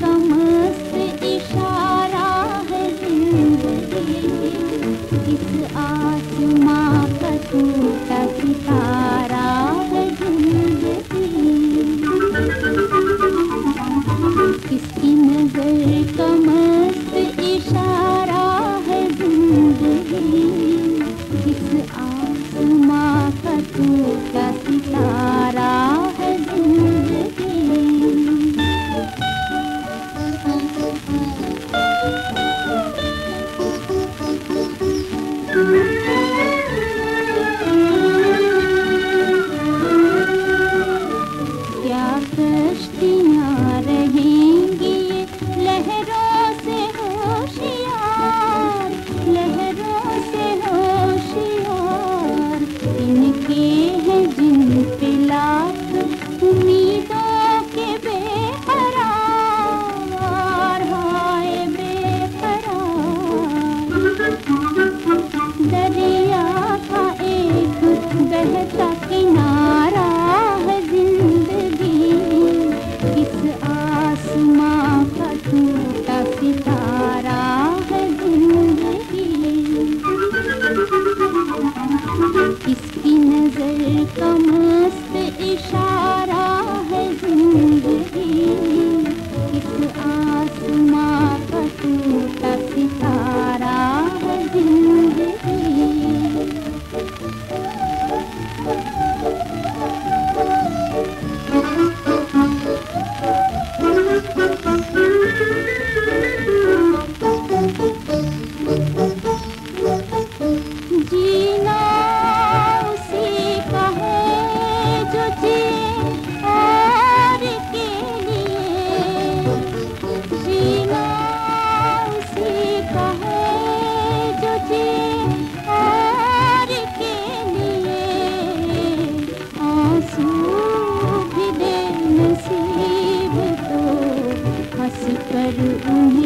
Come आसमां का टूटा सितारा है ज़िंदगी इसकी मस्त इशारा है ज़िंदगी। इस आसमां मस्त ईशा। you.